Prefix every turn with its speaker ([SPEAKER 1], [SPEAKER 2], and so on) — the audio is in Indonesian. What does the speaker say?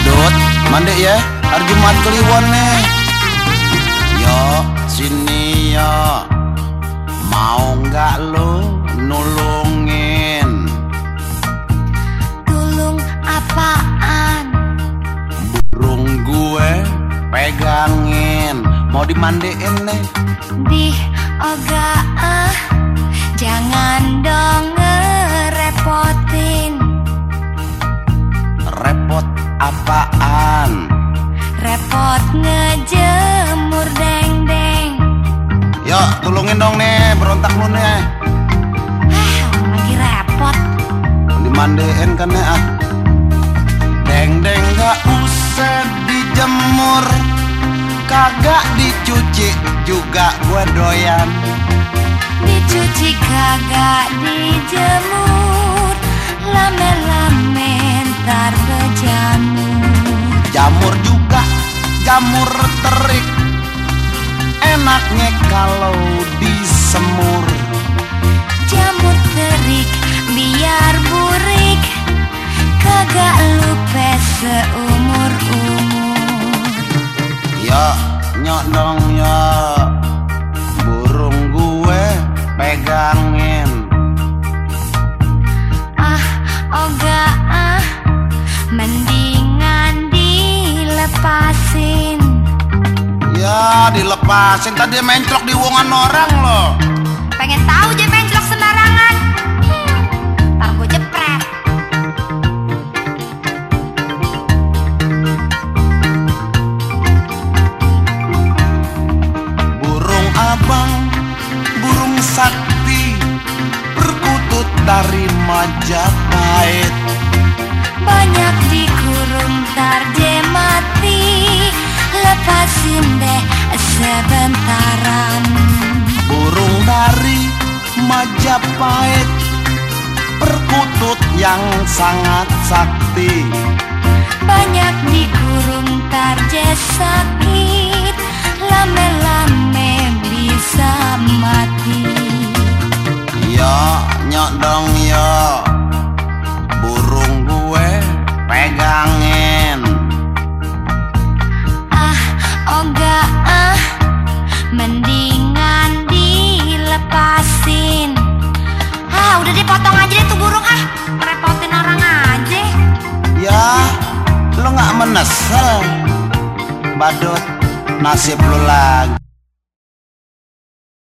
[SPEAKER 1] Badut, mandi ya, hari Jumat Kliwon nih. Yo, sini yo. Mau nggak lu nulungin?
[SPEAKER 2] Tulung apaan?
[SPEAKER 1] Burung gue pegangin, mau dimandiin nih.
[SPEAKER 2] Di oga
[SPEAKER 1] apaan?
[SPEAKER 2] Repot ngejemur deng-deng.
[SPEAKER 1] Yo, tulungin dong nih, berontak lu nih.
[SPEAKER 2] Ah, lagi repot.
[SPEAKER 1] Dimandiin kan nih ah. Deng deng gak usah dijemur, kagak dicuci juga gue doyan.
[SPEAKER 2] Dicuci kagak dijemur.
[SPEAKER 1] Jamur terik. Enaknya kalau disemur.
[SPEAKER 2] Jamur terik biar burik Kagak lupa seumur umur
[SPEAKER 1] Ya, nyok dong ya. Burung gue pegangin.
[SPEAKER 2] Dilepasin.
[SPEAKER 1] Tadi menclok di wongan orang loh.
[SPEAKER 2] Pengen tahu je menclok sembarangan. Ntar gue jepret.
[SPEAKER 1] Burung abang, burung sakti Perkutut dari Majapahit.
[SPEAKER 2] Banyak dikurung ntar je mati. Lepasin deh sebentaran
[SPEAKER 1] Burung dari Majapahit Perkutut yang sangat sakti.
[SPEAKER 2] Banyak dikurung tarje sakit Lame-lame bisa mati.
[SPEAKER 1] Yo, nyok dong yo Badut, nasib lo lagi